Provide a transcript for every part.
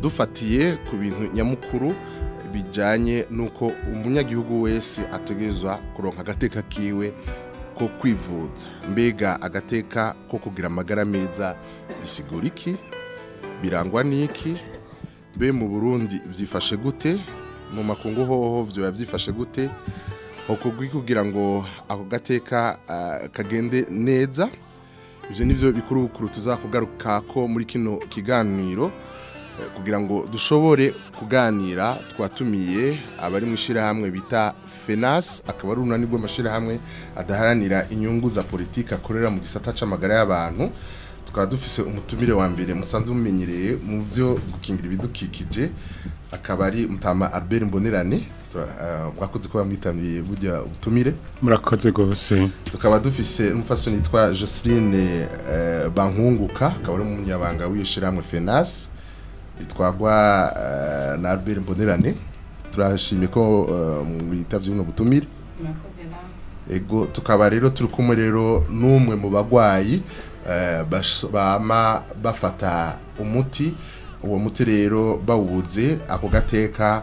dufatiye ku bintu nyamukuru bijyanye n'uko umunyagihugu wese ategerezwa kuronka agateka kiwe ko kwivuza mbega agateka ko kugira amagara meza bisigura iki birangwa n'iki mbe mu burundi byifashe gute mu makungu hoho byaba byifashe gute ukugwi kugira ngo ako gateka kagende neza ibyo ni byo bikuru bikuru tuzakugaruka ko muri kino kiganiro Eh, kugira ngo dushobore kuganira twatumiye abari mu ishyirahamwe bita FENAS akaba ari urunani rw'amashyirahamwe adaharanira inyungu za politiki akorera mu gisata cy'amagara y'abantu tukaba dufise umutumire wa mbere musanze mumenyereye mu byo gukingira ibidukikije akaba ari mutama Albert Mbonerane eh, mwakoze kuba mwitabiriye burya ubutumire murakoze rwose tukaba dufise umufasoni yitwa Joseline eh, Bankunguka akaba ari umunyabanga w'ishyirahamwe FENAS bitwagwa eh, na Albert Mbonerane turashimye ko eh, mwitavye uno butumire ego tukaba rero turi kumwe rero n'umwe mu bagwayi eh, bama bafata umuti uwo muti rero bawubuze ako gateka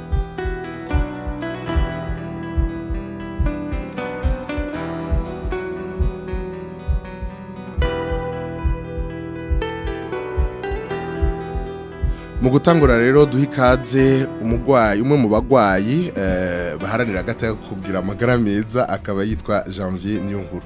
gutangura rero duha ikaze umwe mu bagwayi eh, baharanira agateka kugira amagara meza akaba yitwa janvier niyonguru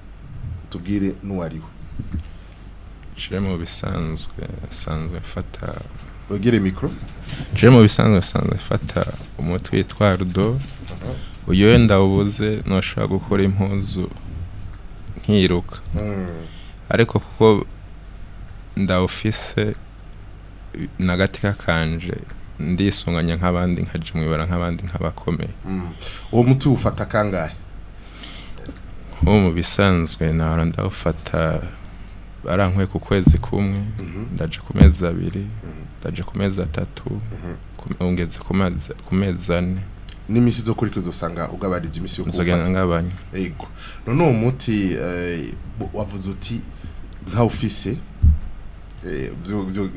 tubwire n'uwariwe je mu bisanzwe sanzwe fata wegere mikro je mu bisanzwe sanzwe fata umuti witwa rudo uyoye uh-huh. ndawubuze noshobora gukora impuzu nkiruka hmm. ariko kuko ndawufise na gatika kanje ndisunganya nk'abandi nka jimwibara nk'abandi nk'abakomeye mm. uwo muti wufata kangahe uwo mu bisanzwe nahora ndawufata barankwe ku kwezi kumwe mhm. ndaje ku mezi abiri mhm. ndaje ku mezi atatu mhm. ungeze ku mezi ane n'iminsi zo kuri usanga ugabanije iminsi yo kufata ngabanya none uwo muti eh, wavuze uti nka ofisi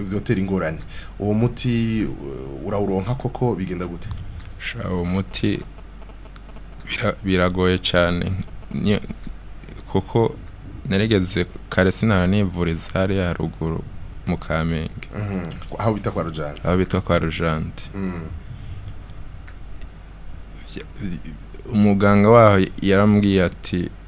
byotera ingorane uwo muti uh, urawuronka koko bigenda gute uwo muti biragoye cyane kuko neregeze kare sinara nivuriza hariya haruguru mu kamenge mm-hmm. aho bita kwa rujande aho bita kwa rujande mm. umuganga waho yarambwiye ati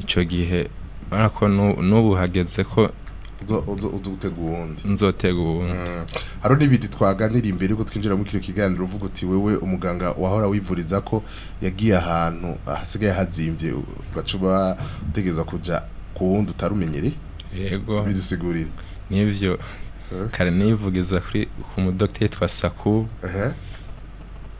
icyo gihe ariko n'ubu hageze ko uzutega uwundi nzotega uwundi mm. hariho n'ibindi twaganira imbere ko twinjira muri kino kiganiro uvuga uti wowe umuganga wahora wivuriza ko yagiye ahantu hasigaye hazimbye ugacuba utegeza kujya ku wundi utarumenyere yego bidusigurire n'ibyo kare nivugiza kuri ku mudogiteri twa saku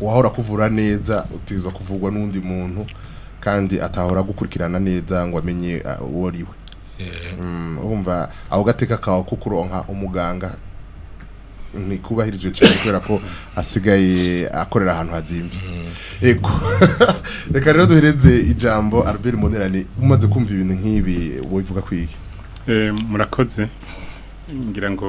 wahora kuvura neza utiza kuvugwa n'undi muntu kandi atahora gukurikirana neza ngo amenye ah, uwo ari we eh. mm, urumva aho gateka kawe kukuronka umuganga ntikubahirijwe cyane kubera ko asigaye akorera ahantu hazimvye yego reka rero duhereze ijambo Albert Munirani umaze kumva ibintu nk'ibi wovuga kwiki eh, murakoze ngira ngo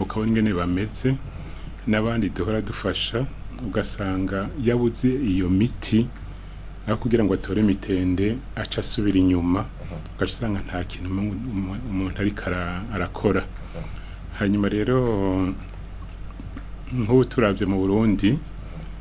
ukabona ingene bameze n'abandi duhora dufasha ugasanga yabuze iyo miti aho kugira ngo atore imitende aca asubira inyuma ugaca usanga nta kintu umuntu ariko arakora hanyuma rero nk'ubu turabye mu burundi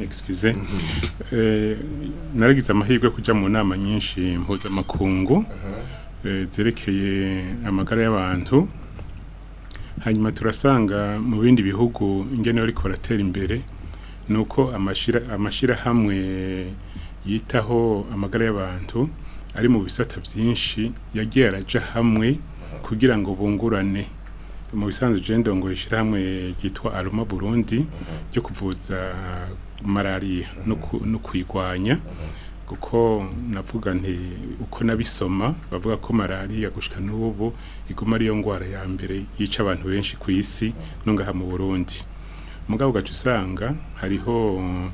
excuse naragize amahirwe kujya mu nama nyinshi mpuzamakungu zerekeye amagara y'abantu hanyuma turasanga mu bindi bihugu ingene bari kuratera imbere nuko uko amashyirahamwe yitaho amagara y'abantu ari mu bisata byinshi yagiye arajya hamwe kugira ngo bungurane mu bisanzwe genda ngo ishyirahamwe ryitwa aroma burundi ryo kuvuza malariya no kuyirwanya kuko navuga nti uko nabisoma bavuga ko malariya gushyika n'ubu iguma ariyo ndwara ya mbere yica abantu benshi ku isi n'ungaha mu burundi mugabo ugaca usanga hariho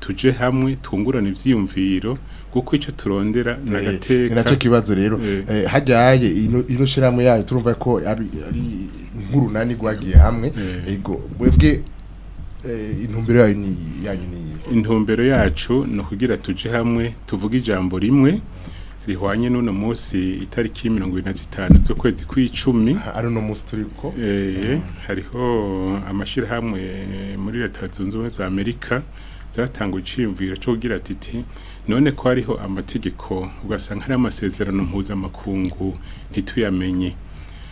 tuje hamwe tungurana ivyiyumviro kuko ico turondera eh, nagateka nacyo kibazo rero eh. eh, hajaye ino shiramwe yayo turumva ko ari inkuru nani gwagiye hamwe ego mwebwe intumbero yanyu ni intumbero yacu ni ukugira tujye hamwe tuvuga ijambo rimwe rihwanye n'uno munsi itariki mirongo irindwi na zitanu z'ukwezi kw'icumi ari uno munsi turi ko eh, hariho amashyirahamwe muri leta zunze za amerika zatanga icyiyumviro cyo kugira ati none ko ariho amategeko ugasanga hari amasezerano mpuza mpuzamakungu ntituyamenye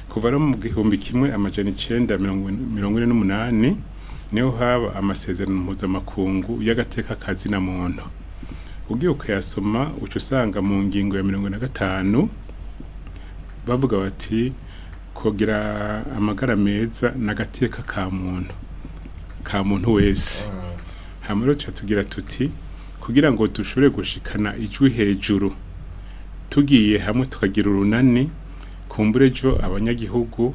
kuva no mu gihumbi kimwe amajana icyenda mirongo ine n'umunani niho haba amasezerano mpuzamakungu y'agatekakazi na muntu ugiye ukayasoma uca usanga mu ngingo ya mirongo na gatanu bavuga bati kugira amagara meza n'agateka ka muntu ka muntu wese hano rero tugira tuti kugira ngo dushobore gushikana ijwi hejuru tugiye hamwe tukagira urunani kumbura ejo abanyagihugu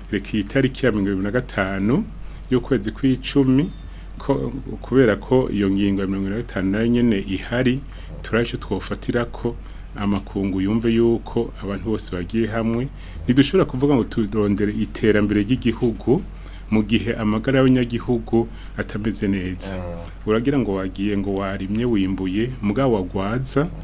reka iyi tariki ya mirongo irindwi na kw'icumi kubera ko iyo ngingo ya mirongo inani ihari turacyo twofatira ko amakungu yumve yuko abantu bose bagiye hamwe nidushobora kuvuga ngo turondere iterambere ry'igihugu mu gihe amagara y'abanyagihugu atameze neza mm. uragira ngo wagiye ngo warimye wimbuye mugabo wagwaza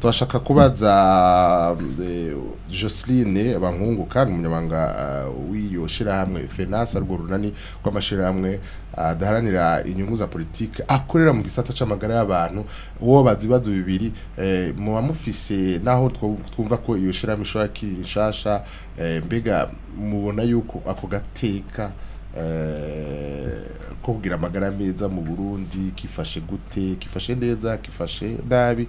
turashaka kubaza e, eh, Joceline bankunguka umunyamanga uh, eh, wiyo shirahamwe Fenasa rwo runani kw'amashirahamwe adaharanira inyungu za politiki akorera mu gisata c'amagara y'abantu uwo bazi bazibazo bibiri eh, mu naho twumva ko iyo shirahamwe ishobora kiri nshasha mbega mubona yuko ako gateka eh, ko kugira amagara meza mu burundi kifashe gute kifashe neza kifashe nabi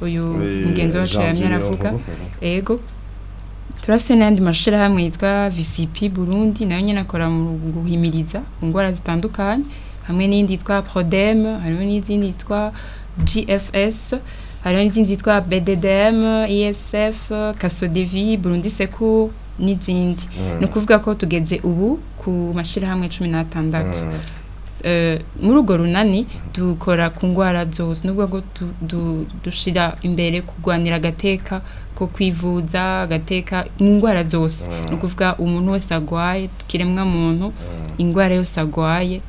uyu eh, mugenzi wacu yamye yego turafite n'ayandi mashyirahamwe yitwa visipi burundi nayo nyine akora mu guhimiriza indwara zitandukanye hamwe n'iyindi yitwa prodeme harimo n'izindi yitwa gfs hariho n'izindi zitwa BDDM ESF kasodevi burundi seku n'izindi ni ukuvuga hmm. ko tugeze ubu ku mashyirahamwe cumi n'atandatu hmm. eh, muri urwo runani dukora ku ndwara zose nubwo dushyira imbere kurwanira agateka ko kwivuza agateka indwara zose ni hmm. ukuvuga umuntu wese arwaye ikiremwa muntu indwara yose arwaye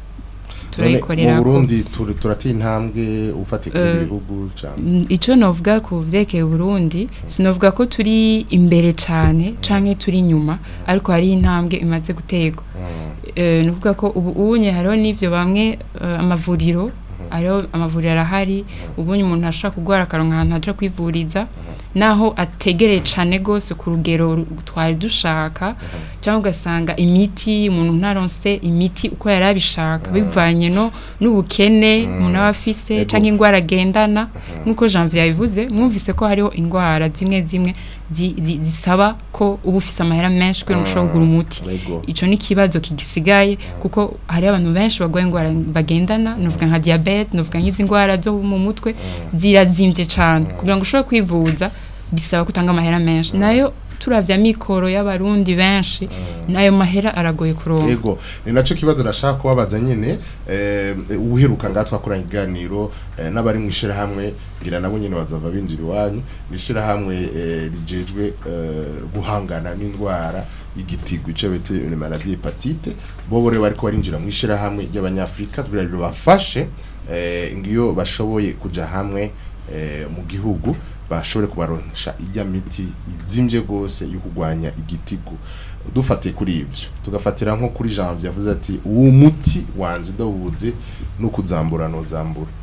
turayikorera mu Burundi turatiye intambwe ufatika eh, ibihugu cyane ico novuga ku vyekeye Burundi sinovuga ko turi imbere cyane canke turi nyuma ariko hari intambwe imaze gutegwa hmm. eh, Nuvuga ko ubu unye hariho nivyo bamwe eh, amavuriro hmm. ariho amavuriro arahari hmm. ubunye umuntu ashaka kugwara akaronka ahantu aja kwivuriza naho ategereye cyane rwose ku rugero twari dushaka cyangwa ugasanga imiti umuntu ntaronse imiti uko yari abishaka bivanye n'ubukene hmm. umuntu aba afise cyangwa indwara agendana nk'uko janvier yabivuze mwumvise ko hariho indwara zimwe zimwe zisaba ko uba ufite amahera menshi kugira ngo ushobore kugura hmm. umuti icyo ni ikibazo kigisigaye hmm. kuko hari abantu benshi barwaye indwara bagendana nuvuga nka diyabete nuvuga nk'izi ndwara zo mu mutwe zirazimbye cyane kugira ngo ushobore kwivuza bisaba gutanga amahera menshi mm. nayo turavya mikoro y'abarundi benshi mm. nayo mahera aragoye kuronka yego ni naco kibazo nashaka kubabaza nyine eh uheruka ngatwa kuranga iganiro eh, n'abari mwishira hamwe ngira nabo nyene bazava binjira iwanyu bishira hamwe eh, rijejwe eh, guhangana n'indwara igitigwi c'abete une maladie hepatite bobo rero bariko barinjira mwishira hamwe y'abanyafrika kugira ngo bafashe eh ngiyo bashoboye kujya hamwe mu gihugu bashobore kubaronsha ijya miti izimbye rwose yo kurwanya igitigo dufatiye kuri ibyo tugafatira nko kuri janvier yavuze ati uwo muti wanjye ndawubuze no kuzambura nuzambura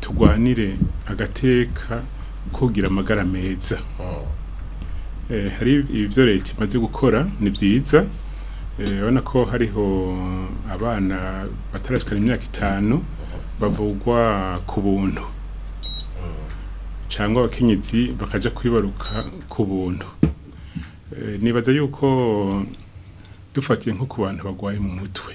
turwanire agateka kugira amagara meza eh, hari ibyo leta imaze gukora ni byiza eh, urabona ko hariho abana batarashikana imyaka itanu bavugwa ku buntu cyangwa abakenyezi bakajya kwibaruka ku buntu eh, nibaza yuko dufatiye nko ku bantu bagwaye mu mutwe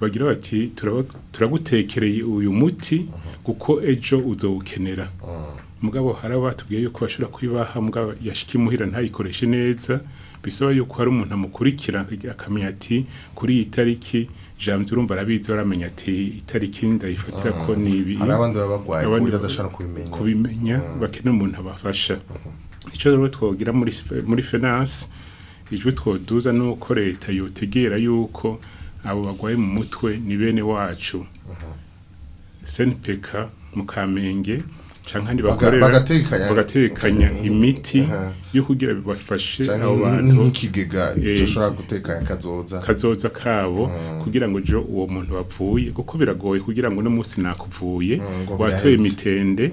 bagira bati turagutekereye uyu muti kuko ejo uzawukenera ah. mugabo haraba batubwiye yuko bashobora kwibaha mugabo yashika imuhira ntayikoreshe neza bisaba yuko hari umuntu amukurikira akamenya ati kuri iyi tariki jambo urumva arabizi baramenya ati itariki ndayifatira ko ah. nibi abandi baba kubimenya kubimenya ah. bakenera umuntu abafasha mm-hmm. icyo rero twogira muri muri finance ijwi twoduza nuko leta yotegera yuko abo bagwaye mu mutwe ni bene wacu senipeka mu kamenge kandi bakorera bagatekanya imiti yo kugira bibafashe abo bantu nk'ikigega gishobora eh, gutekanya kazoza kazoza kabo kugira ngo jo uwo muntu wapfuye kuko biragoye kugira ngo uno munsi nakupfuye watoye imitende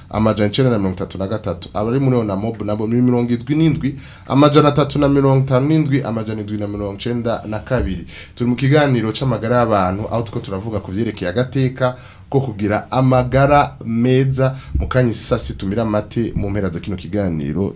amajana icyenda na mirongo itatu na gatatu abari muri ona mobu nabo ni mirongo irindwi n'indwi amajana atatu na mirongo itanu n'indwi amajana irindwi na mirongo icyenda na kabiri turi mu kiganiro cy'amagara y'abantu aho turi turavuga ku byerekeye agateka bwo kugira amagara meza mu kanya saa sita umira amate mu mpera za kino kiganiro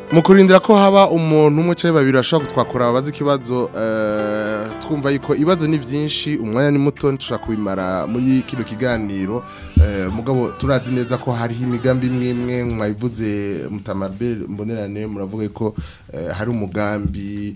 kurindira ko haba umuntu umwe cyangwa babiri bashobora kutwakura babaze ikibazo eh, twumva yuko ibibazo ni byinshi umwanya ni muto ntushobora kubimara muri kino kiganiro eh, mugabo turazi neza ko hariho imigambi imwe imwe mwayivuze mutamabere mbonerane muravuga ko Eh, hari umugambi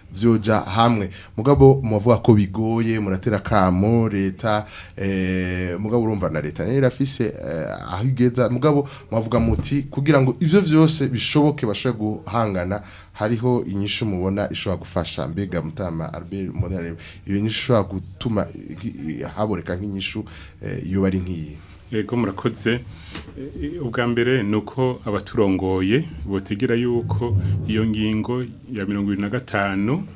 byoja hamwe mugabo muvuga ko bigoye muratera kamo leta eh mugabo urumva na leta yari afise eh, ahigeza mugabo muvuga muti kugira ngo ivyo byose bishoboke bashobore guhangana hariho inyishu mubona ishobora gufasha mbega mutama Albert Mbonere iyo nyishu ishobora gutuma eh, haboneka nk'inyishu eh, iyo bari nkiyi ego eh, murakoze eh, ubwa mbere ni abaturongoye botegera yuko iyo ngingo ya mirongo na gatanu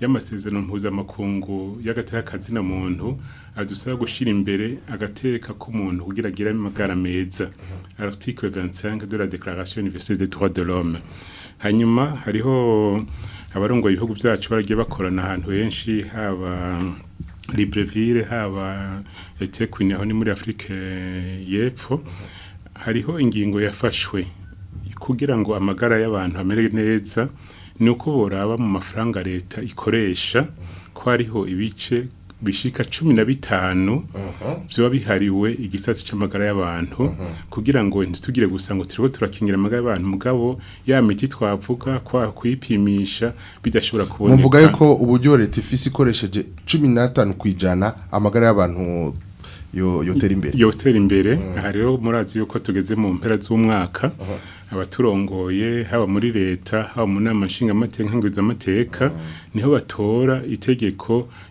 y'amasezerano mpuzamakungu y'agatekazi na muntu adusaba gushyira imbere agateka k'umuntu kugira agire amagara meza article 25 de la déclaration universelle des droits de l'homme hanyuma hariho abarongoye ibihugu byacu baragiye bakorana ahantu henshi haba libreville haba etekwini aho ni muri afurika eh, y'epfo hariho ingingo yafashwe kugira ngo amagara y'abantu amere neza ni uko boraba mu mafaranga leta ikoresha ko ariho ibice bishika cumi na bitanu ziba bihariwe igisatsi cy'amagara y'abantu kugira ngo ntitugire gusa ngo turiho turakingira amagara y'abantu mugabo ya miti twavuga kwa kuyipimisha bidashobora kubona Mvuga yuko uburyo leta ifise ikoresheje cumi n'atanu ku ijana amagara y'abantu yotera imbere yotera imbere aha rero murazi yuko tugeze mu mpera z'umwaka abaturongoye haba muri leta haba mu nama nshingamateka ngurizamateka niho batora itegeko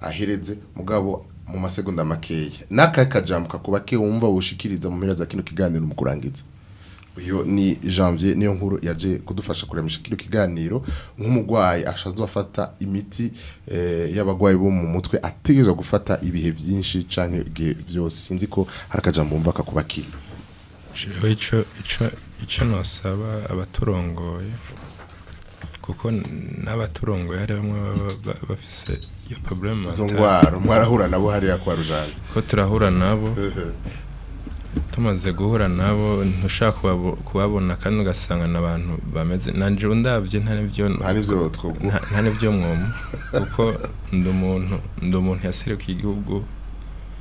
ahereze mugabo mu masegonda makeya n'aka kajambo kakuba ke wumva wushikiriza mu mpera za kino kiganiro mu kurangiza iyo ni janvier niyo nkuru yaje kudufasha kuremisha kino kiganiro nk'umugwayi ashaze afata imiti eh, y'abagwayi bo mu mutwe ategerezwa gufata ibihe byinshi canke byose sinzi ko harakajambo umva kakubakira jewe ico ico abaturongoye kuko n'abaturongoye hari bamwe bafise iyo problème izo ngwara mwarahura nabo hariya kwa rujanje ko turahura nabo tumaze guhura nabo ntushaka kubabona kandi ugasanga n'abantu bameze nanje ndabye nta n'ibyo nta mwomo kuko ndi umuntu ndi umuntu yaserukiye igihugu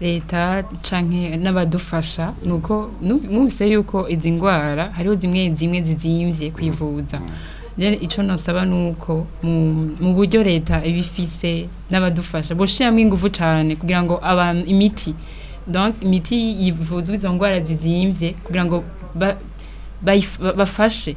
leta canke n'abadufasha nuko numvise yuko izi ngwara hariho zimwe zimwe zizimvye kwivuza mm. icyo nasaba ni uko mu buryo leta ibifise n'abadufasha bushyiramo ingufu cyane kugira ngo abantu imiti imiti yivuzwa izo ndwara zizimbye kugira ngo bafashe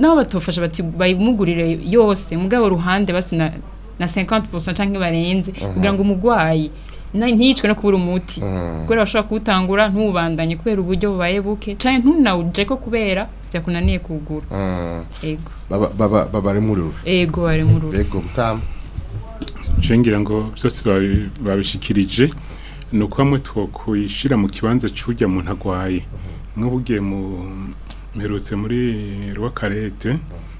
n'aho batofasha bayimugurire yose mugabo ruhande basina na 50% canke barenze kugira ngo umugwayi ntiyicwe no kubura umuti kubera bashobora kuwutangura ntubandanye kubera uburyo bubaye buke canke ntunawuje ko kubera byakunaniye kugura ah. yego baba bari muri uru yego bari muri uru yego gutamba nshingira ngo byose babishikirije ni uko bamwe twakwishyira mu kibanza cy'ujya muntu agwaye nk'ubu ugiye mperutse muri rwakarete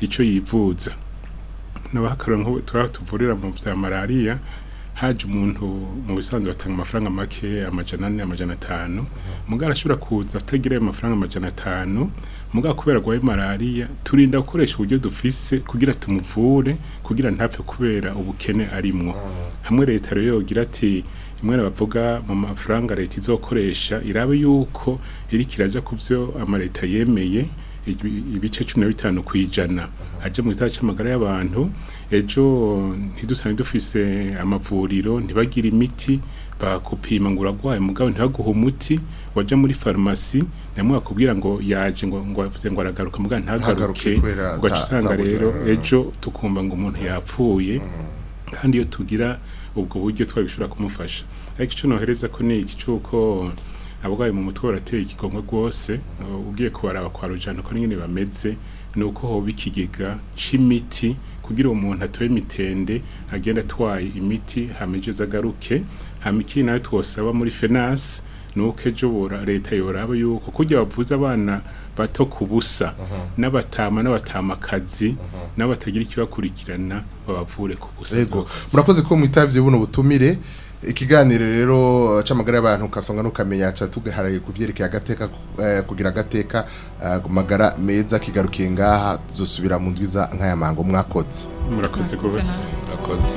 icyo yivuza n'abahakaro nk'ubu tuvurira mu bya malariya haje umuntu mu bisanzwe batanga amafaranga make amajana ane amajana atanu mugara ashobora kuza atagira ayo mafaranga amajana atanu mugara kubera arwaye malariya turinda gukoresha uburyo dufise kugira tumuvure kugira ntapfe kubera ubukene arimwo hamwe leta rero yogira ati rimwe bavuga mu mafaranga leta izokoresha irabe yuko iri kiraja ku byo amaleta yemeye ibice cumi na bitanu ku ijana ajya mu gisaha cy'amagara y'abantu ejo ntidusange dufise amavuriro ntibagira imiti bakupima ngo uragwaye mugabo ntibaguhe umuti wajya muri farumasi namwe bakubwira ngo yaje ngo ngo avuze ngo aragaruka mugabo ntagaruke ugaca rero ejo tukumva ngo umuntu yapfuye kandi iyo tugira ubwo buryo twabishobora kumufasha ariko icyo nohereza ko ni igicuko abarwayi mu mutwe barateye igikomwe rwose ugiye kubaraba kwa rujana uko nyine bameze ni uko hoba ikigega cy'imiti kugira umuntu atuye imitende agenda atwaye imiti hameje agaruke hamikiri nayo twosaba muri fenasi nuko ejo bora leta yoraba yuko kujya bavuza abana bato ku busa n'abatama n'abatamakazi n'abatagira ikibakurikirana babavure ku busa murakoze ko mwitavye buno butumire ikiganiro rero c'amagara y'abantu kasonga nukamenya ca tugaharaye kuvyerekeye agateka eh, kugira agateka eh, magara meza kigarukiye ngaha zosubira mu ndwiza nk'ayamango mwakoze murakoze gose murakoze